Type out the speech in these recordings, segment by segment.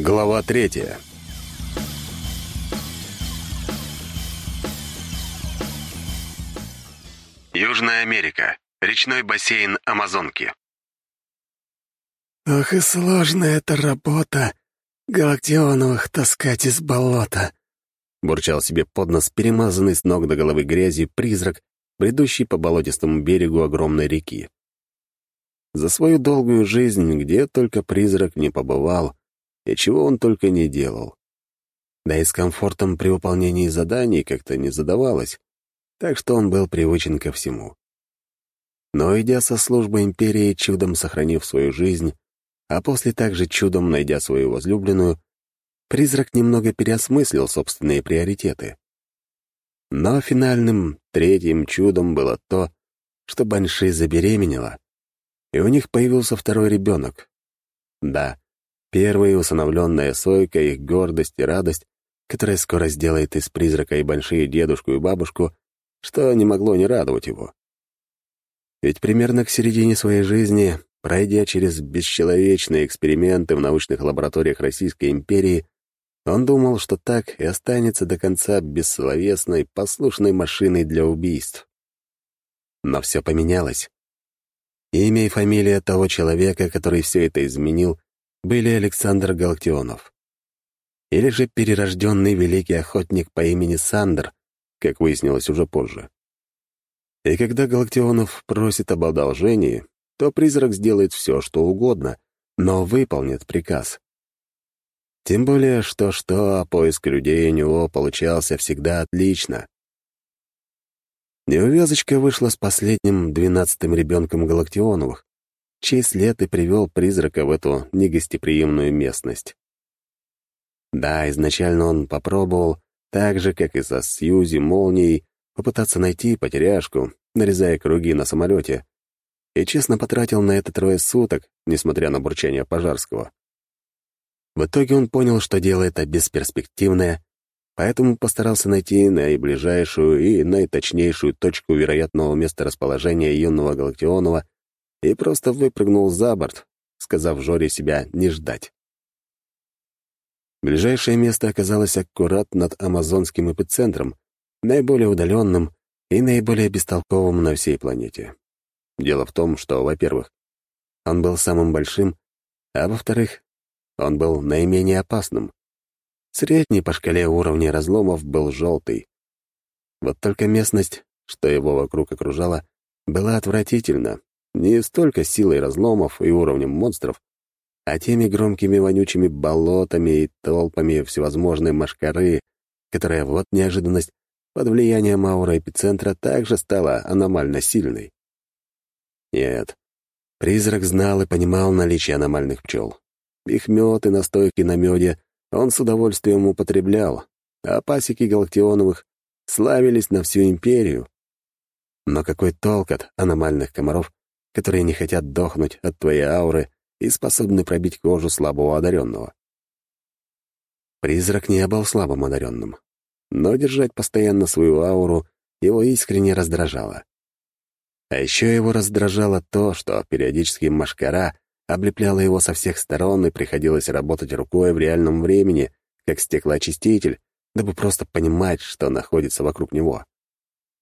Глава третья. Южная Америка. Речной бассейн Амазонки. «Ох и сложная эта работа, галактионовых таскать из болота», — бурчал себе под нос перемазанный с ног до головы грязью призрак, бредущий по болотистому берегу огромной реки. За свою долгую жизнь где только призрак не побывал, и чего он только не делал. Да и с комфортом при выполнении заданий как-то не задавалось, так что он был привычен ко всему. Но, идя со службы империи, чудом сохранив свою жизнь, а после также чудом найдя свою возлюбленную, призрак немного переосмыслил собственные приоритеты. Но финальным, третьим чудом было то, что Банши забеременела, и у них появился второй ребенок. Да, Первая усыновленная Сойка, их гордость и радость, которая скоро сделает из призрака и большие дедушку и бабушку, что не могло не радовать его. Ведь примерно к середине своей жизни, пройдя через бесчеловечные эксперименты в научных лабораториях Российской империи, он думал, что так и останется до конца бессловесной, послушной машиной для убийств. Но все поменялось. Имя и фамилия того человека, который все это изменил, были Александр Галактионов. Или же перерожденный великий охотник по имени Сандер, как выяснилось уже позже. И когда Галактионов просит об одолжении, то призрак сделает все, что угодно, но выполнит приказ. Тем более, что-что, а поиск людей у него получался всегда отлично. Неувязочка вышла с последним двенадцатым ребенком Галактионовых, чей след и привел призрака в эту негостеприимную местность. Да, изначально он попробовал, так же, как и со Сьюзи Молнией, попытаться найти потеряшку, нарезая круги на самолете, и честно потратил на это трое суток, несмотря на бурчание Пожарского. В итоге он понял, что дело это бесперспективное, поэтому постарался найти наиближайшую и наиточнейшую точку вероятного месторасположения юного Галактионова и просто выпрыгнул за борт, сказав Жоре себя не ждать. Ближайшее место оказалось аккурат над амазонским эпицентром, наиболее удаленным и наиболее бестолковым на всей планете. Дело в том, что, во-первых, он был самым большим, а во-вторых, он был наименее опасным. Средний по шкале уровня разломов был желтый. Вот только местность, что его вокруг окружала, была отвратительна, не столько силой разломов и уровнем монстров, а теми громкими вонючими болотами и толпами всевозможной машкары, которая вот неожиданность под влиянием ауры эпицентра также стала аномально сильной. Нет, призрак знал и понимал наличие аномальных пчел. Их мед и настойки на меде он с удовольствием употреблял, а пасеки галактионовых славились на всю империю. Но какой толк от аномальных комаров, которые не хотят дохнуть от твоей ауры и способны пробить кожу слабого одаренного. Призрак не был слабым одаренным, но держать постоянно свою ауру его искренне раздражало. А еще его раздражало то, что периодически машкара облепляла его со всех сторон и приходилось работать рукой в реальном времени, как стеклоочиститель, дабы просто понимать, что находится вокруг него.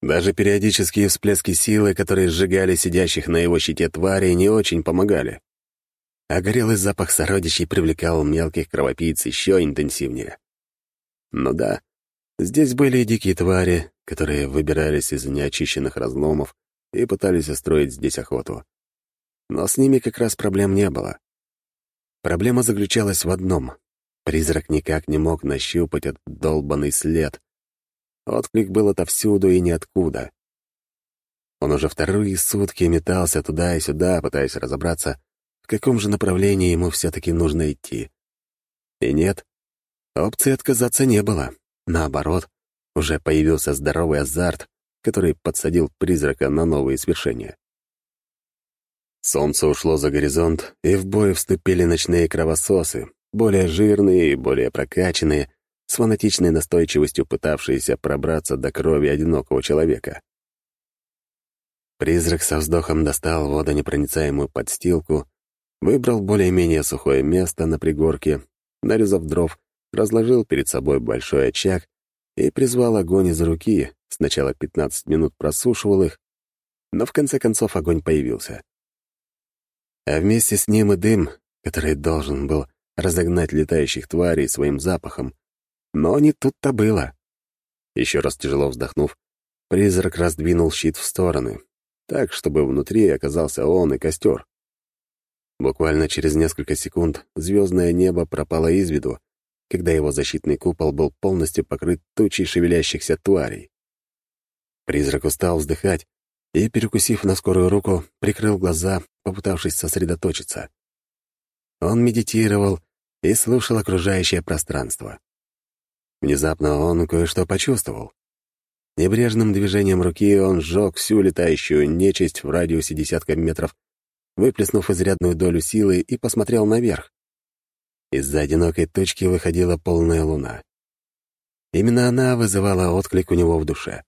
Даже периодические всплески силы, которые сжигали сидящих на его щите твари, не очень помогали. А горелый запах сородичей привлекал мелких кровопийц еще интенсивнее. Ну да, здесь были и дикие твари, которые выбирались из неочищенных разломов и пытались устроить здесь охоту. Но с ними как раз проблем не было. Проблема заключалась в одном. Призрак никак не мог нащупать этот долбанный след, Отклик был отовсюду и ниоткуда. Он уже вторые сутки метался туда и сюда, пытаясь разобраться, в каком же направлении ему все-таки нужно идти. И нет, опции отказаться не было. Наоборот, уже появился здоровый азарт, который подсадил призрака на новые свершения. Солнце ушло за горизонт, и в бой вступили ночные кровососы, более жирные и более прокачанные, с фанатичной настойчивостью пытавшиеся пробраться до крови одинокого человека. Призрак со вздохом достал водонепроницаемую подстилку, выбрал более-менее сухое место на пригорке нарезав дров, разложил перед собой большой очаг и призвал огонь из руки, сначала 15 минут просушивал их, но в конце концов огонь появился. А вместе с ним и дым, который должен был разогнать летающих тварей своим запахом. Но не тут-то было. Еще раз тяжело вздохнув, призрак раздвинул щит в стороны, так, чтобы внутри оказался он и костер. Буквально через несколько секунд звездное небо пропало из виду, когда его защитный купол был полностью покрыт тучей шевелящихся тварей. Призрак устал вздыхать и, перекусив на скорую руку, прикрыл глаза, попытавшись сосредоточиться. Он медитировал и слушал окружающее пространство. Внезапно он кое-что почувствовал. Небрежным движением руки он сжег всю летающую нечисть в радиусе десятка метров, выплеснув изрядную долю силы и посмотрел наверх. Из-за одинокой точки выходила полная луна. Именно она вызывала отклик у него в душе.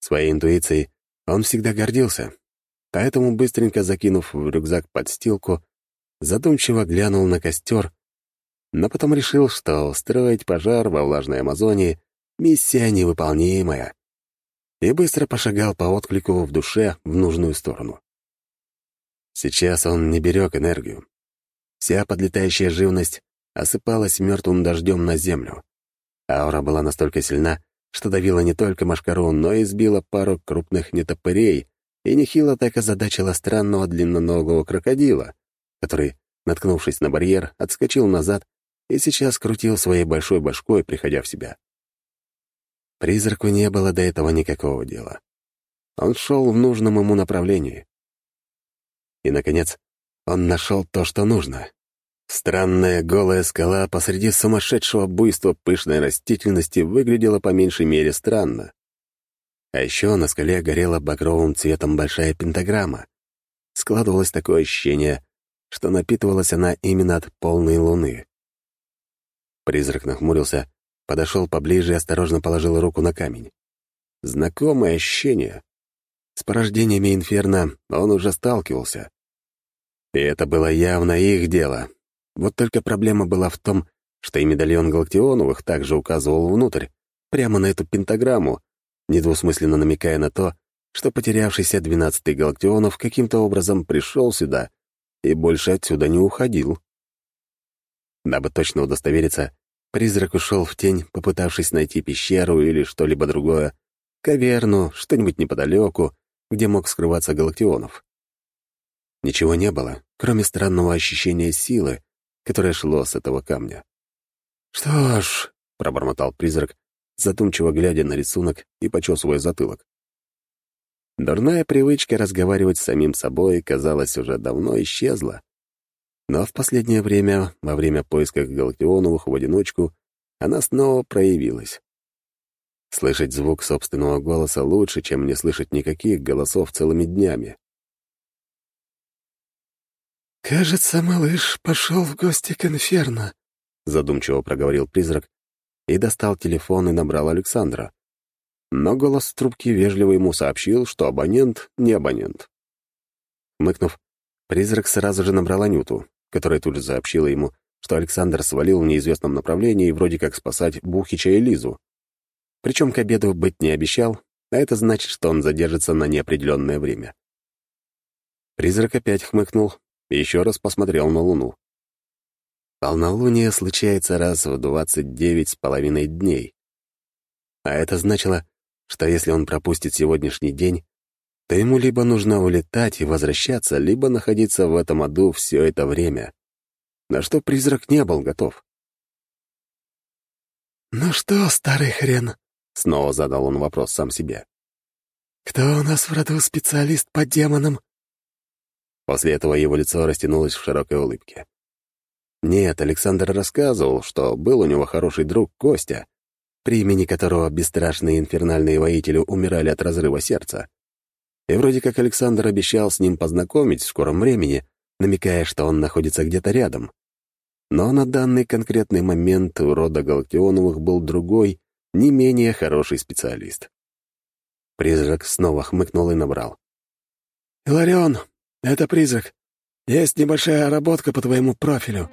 Своей интуицией он всегда гордился, поэтому, быстренько закинув в рюкзак подстилку, задумчиво глянул на костер, но потом решил, что строить пожар во влажной Амазонии — миссия невыполнимая, и быстро пошагал по отклику в душе в нужную сторону. Сейчас он не берег энергию. Вся подлетающая живность осыпалась мертвым дождем на землю. Аура была настолько сильна, что давила не только машкару, но и сбила пару крупных нетопырей и нехило так озадачила странного длинноногого крокодила, который, наткнувшись на барьер, отскочил назад и сейчас крутил своей большой башкой, приходя в себя. Призраку не было до этого никакого дела. Он шел в нужном ему направлении. И, наконец, он нашел то, что нужно. Странная голая скала посреди сумасшедшего буйства пышной растительности выглядела по меньшей мере странно. А еще на скале горела багровым цветом большая пентаграмма. Складывалось такое ощущение, что напитывалась она именно от полной луны. Призрак нахмурился, подошел поближе и осторожно положил руку на камень. Знакомое ощущение. С порождениями Инферно он уже сталкивался. И это было явно их дело. Вот только проблема была в том, что и медальон Галактионовых также указывал внутрь, прямо на эту пентаграмму, недвусмысленно намекая на то, что потерявшийся двенадцатый Галактионов каким-то образом пришел сюда и больше отсюда не уходил. Дабы точно удостовериться, призрак ушел в тень, попытавшись найти пещеру или что-либо другое, каверну, что-нибудь неподалеку, где мог скрываться Галактионов. Ничего не было, кроме странного ощущения силы, которое шло с этого камня. «Что ж», — пробормотал призрак, задумчиво глядя на рисунок и почесывая затылок. Дурная привычка разговаривать с самим собой, казалось, уже давно исчезла. Но в последнее время, во время поисков Галактионовых в одиночку, она снова проявилась. Слышать звук собственного голоса лучше, чем не слышать никаких голосов целыми днями. «Кажется, малыш пошел в гости к Инферно», — задумчиво проговорил призрак и достал телефон и набрал Александра но голос в трубке вежливо ему сообщил, что абонент не абонент. Мыкнув, призрак сразу же набрал Анюту, которая тут же сообщила ему, что Александр свалил в неизвестном направлении и вроде как спасать Бухича и Лизу. Причем к обеду быть не обещал, а это значит, что он задержится на неопределенное время. Призрак опять хмыкнул и еще раз посмотрел на Луну. Полнолуние случается раз в двадцать девять с половиной дней. А это значило, что если он пропустит сегодняшний день, то ему либо нужно улетать и возвращаться, либо находиться в этом аду все это время. На что призрак не был готов. «Ну что, старый хрен?» — снова задал он вопрос сам себе. «Кто у нас в роду специалист по демонам?» После этого его лицо растянулось в широкой улыбке. Нет, Александр рассказывал, что был у него хороший друг Костя, при имени которого бесстрашные инфернальные воители умирали от разрыва сердца. И вроде как Александр обещал с ним познакомить в скором времени, намекая, что он находится где-то рядом. Но на данный конкретный момент у рода Галактионовых был другой, не менее хороший специалист. Призрак снова хмыкнул и набрал. «Иларион, это призрак. Есть небольшая работка по твоему профилю».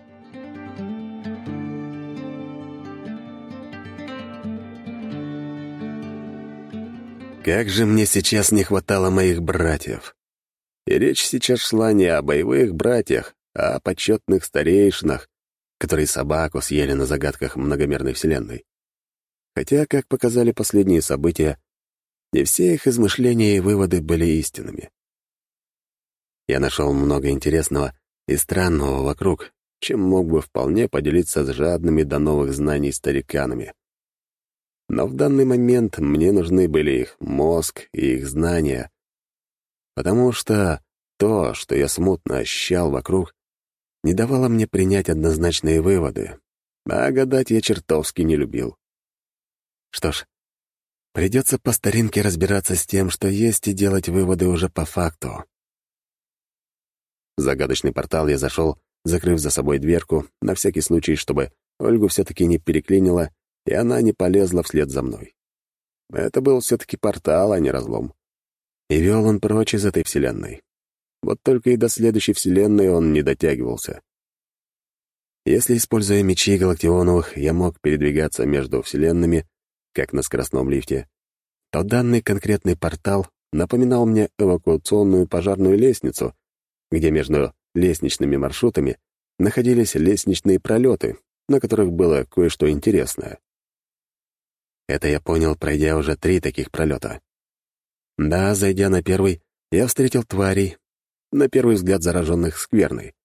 Как же мне сейчас не хватало моих братьев. И речь сейчас шла не о боевых братьях, а о почетных старейшинах, которые собаку съели на загадках многомерной вселенной. Хотя, как показали последние события, не все их измышления и выводы были истинными. Я нашел много интересного и странного вокруг, чем мог бы вполне поделиться с жадными до новых знаний стариканами. Но в данный момент мне нужны были их мозг и их знания, потому что то, что я смутно ощущал вокруг, не давало мне принять однозначные выводы, а гадать я чертовски не любил. Что ж, придется по старинке разбираться с тем, что есть, и делать выводы уже по факту. В загадочный портал я зашел, закрыв за собой дверку, на всякий случай, чтобы Ольгу все-таки не переклинило, и она не полезла вслед за мной. Это был все-таки портал, а не разлом. И вел он прочь из этой вселенной. Вот только и до следующей вселенной он не дотягивался. Если, используя мечи Галактионовых, я мог передвигаться между вселенными, как на скоростном лифте, то данный конкретный портал напоминал мне эвакуационную пожарную лестницу, где между лестничными маршрутами находились лестничные пролеты, на которых было кое-что интересное. Это я понял, пройдя уже три таких пролета. Да, зайдя на первый, я встретил тварей, на первый взгляд зараженных скверной.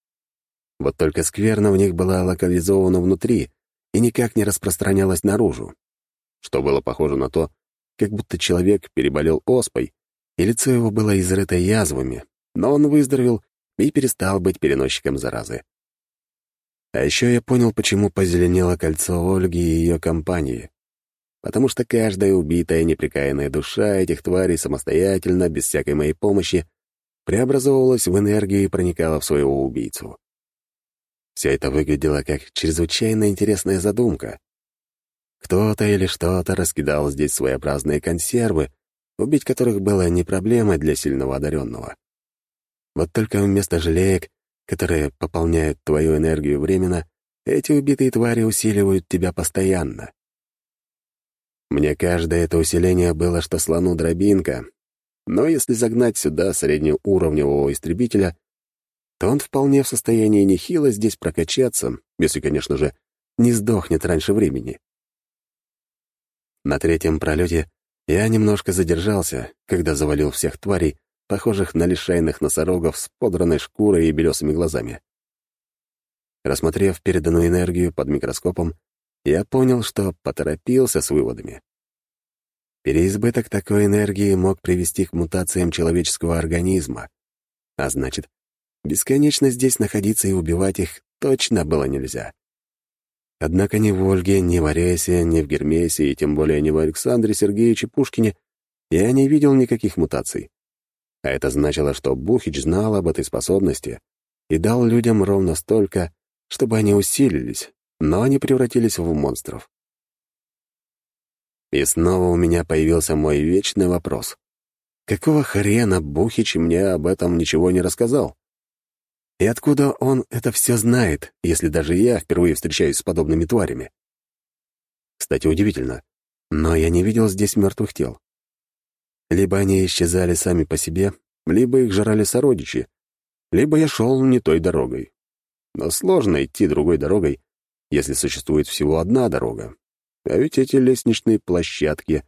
Вот только скверна в них была локализована внутри и никак не распространялась наружу, что было похоже на то, как будто человек переболел оспой, и лицо его было изрыто язвами, но он выздоровел и перестал быть переносчиком заразы. А еще я понял, почему позеленело кольцо Ольги и ее компании потому что каждая убитая неприкаянная душа этих тварей самостоятельно, без всякой моей помощи, преобразовывалась в энергию и проникала в своего убийцу. Все это выглядело как чрезвычайно интересная задумка. Кто-то или что-то раскидал здесь своеобразные консервы, убить которых было не проблемой для сильного одаренного. Вот только вместо жалеек, которые пополняют твою энергию временно, эти убитые твари усиливают тебя постоянно. Мне каждое это усиление было, что слону дробинка, но если загнать сюда среднеуровневого истребителя, то он вполне в состоянии нехило здесь прокачаться, если, конечно же, не сдохнет раньше времени. На третьем пролете я немножко задержался, когда завалил всех тварей, похожих на лишайных носорогов с подранной шкурой и белесыми глазами. Рассмотрев переданную энергию под микроскопом, я понял, что поторопился с выводами. Переизбыток такой энергии мог привести к мутациям человеческого организма, а значит, бесконечно здесь находиться и убивать их точно было нельзя. Однако ни в Ольге, ни в Аресе, ни в Гермесе, и тем более ни в Александре Сергеевиче Пушкине я не видел никаких мутаций. А это значило, что Бухич знал об этой способности и дал людям ровно столько, чтобы они усилились, но не превратились в монстров. И снова у меня появился мой вечный вопрос. Какого хрена Бухич мне об этом ничего не рассказал? И откуда он это все знает, если даже я впервые встречаюсь с подобными тварями? Кстати, удивительно, но я не видел здесь мертвых тел. Либо они исчезали сами по себе, либо их жрали сородичи, либо я шел не той дорогой. Но сложно идти другой дорогой, если существует всего одна дорога. А ведь эти лестничные площадки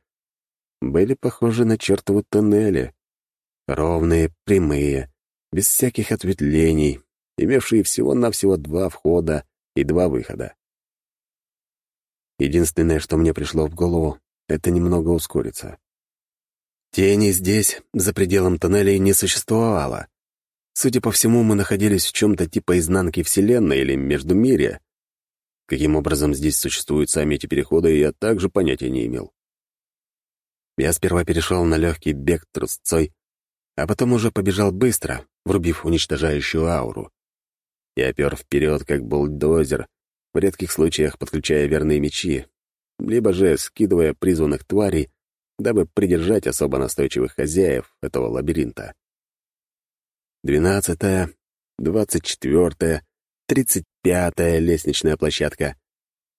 были похожи на чертовы тоннели. Ровные, прямые, без всяких ответвлений, имевшие всего-навсего два входа и два выхода. Единственное, что мне пришло в голову, это немного ускориться. Тени здесь, за пределом тоннелей, не существовало. Судя по всему, мы находились в чем-то типа изнанки Вселенной или Междумирья, Каким образом здесь существуют сами эти переходы, я также понятия не имел. Я сперва перешел на легкий бег трусцой, а потом уже побежал быстро, врубив уничтожающую ауру. Я пер вперед, как бульдозер, в редких случаях подключая верные мечи, либо же скидывая призванных тварей, дабы придержать особо настойчивых хозяев этого лабиринта. Двенадцатая, двадцать четвертая, тридцать пятая лестничная площадка.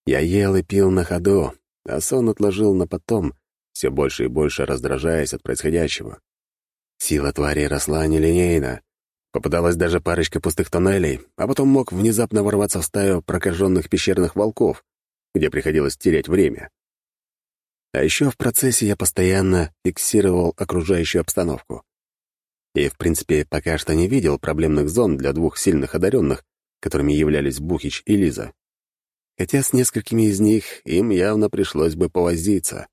Я ел и пил на ходу, а сон отложил на потом, все больше и больше раздражаясь от происходящего. Сила твари росла нелинейно. Попадалась даже парочка пустых тоннелей, а потом мог внезапно ворваться в стаю прокаженных пещерных волков, где приходилось терять время. А еще в процессе я постоянно фиксировал окружающую обстановку. И, в принципе, пока что не видел проблемных зон для двух сильных одаренных, которыми являлись Бухич и Лиза. Хотя с несколькими из них им явно пришлось бы повозиться.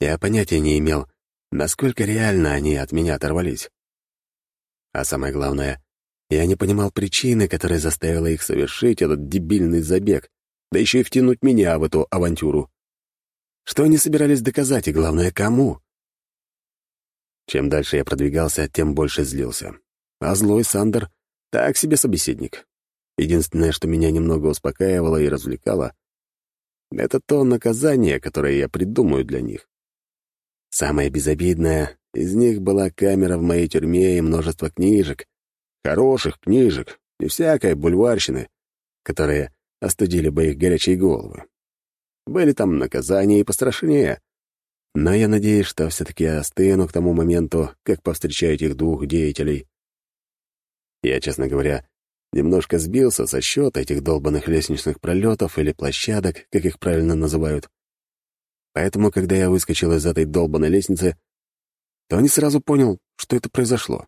Я понятия не имел, насколько реально они от меня оторвались. А самое главное, я не понимал причины, которая заставила их совершить этот дебильный забег, да еще и втянуть меня в эту авантюру. Что они собирались доказать, и главное, кому? Чем дальше я продвигался, тем больше злился. А злой Сандер — так себе собеседник. Единственное, что меня немного успокаивало и развлекало, это то наказание, которое я придумаю для них. Самое безобидное из них была камера в моей тюрьме и множество книжек. Хороших книжек, не всякой бульварщины, которые остудили бы их горячие головы. Были там наказания и пострашнее. Но я надеюсь, что все-таки остыну к тому моменту, как повстречаю этих двух деятелей. Я, честно говоря, немножко сбился со счета этих долбанных лестничных пролетов или площадок, как их правильно называют. Поэтому, когда я выскочил из этой долбанной лестницы, то не сразу понял, что это произошло.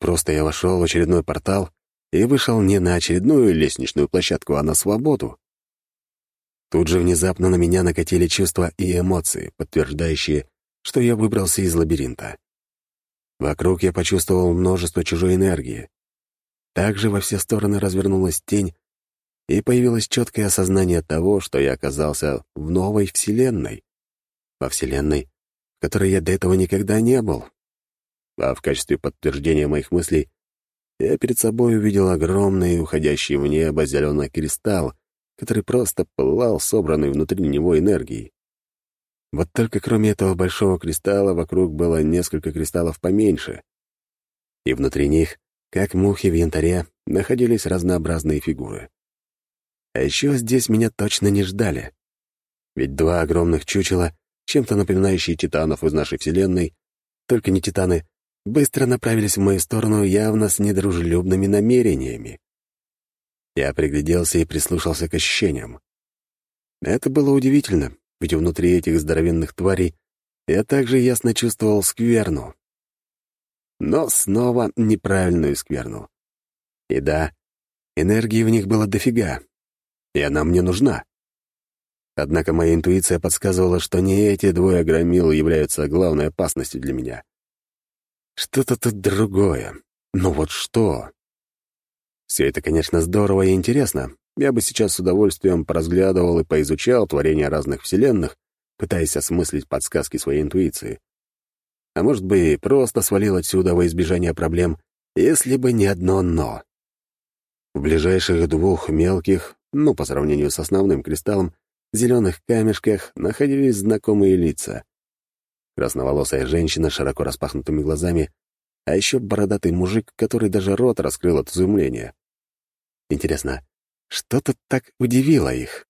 Просто я вошел в очередной портал и вышел не на очередную лестничную площадку, а на свободу. Тут же внезапно на меня накатили чувства и эмоции, подтверждающие, что я выбрался из лабиринта. Вокруг я почувствовал множество чужой энергии. Также во все стороны развернулась тень, и появилось четкое осознание того, что я оказался в новой вселенной. Во вселенной, в которой я до этого никогда не был. А в качестве подтверждения моих мыслей я перед собой увидел огромный, уходящий в небо зеленый кристалл, который просто пылал собранной внутри него энергией. Вот только кроме этого большого кристалла вокруг было несколько кристаллов поменьше. И внутри них, как мухи в янтаре, находились разнообразные фигуры. А еще здесь меня точно не ждали. Ведь два огромных чучела, чем-то напоминающие титанов из нашей Вселенной, только не титаны, быстро направились в мою сторону явно с недружелюбными намерениями. Я пригляделся и прислушался к ощущениям. Это было удивительно, ведь внутри этих здоровенных тварей я также ясно чувствовал скверну. Но снова неправильную скверну. И да, энергии в них было дофига, и она мне нужна. Однако моя интуиция подсказывала, что не эти двое громил являются главной опасностью для меня. Что-то тут другое. Но вот что? Все это, конечно, здорово и интересно. Я бы сейчас с удовольствием поразглядывал и поизучал творения разных вселенных, пытаясь осмыслить подсказки своей интуиции. А может быть, просто свалил отсюда во избежание проблем, если бы не одно «но». В ближайших двух мелких, ну, по сравнению с основным кристаллом, зеленых камешках находились знакомые лица. Красноволосая женщина с широко распахнутыми глазами, а еще бородатый мужик, который даже рот раскрыл от изумления. Интересно, что тут так удивило их?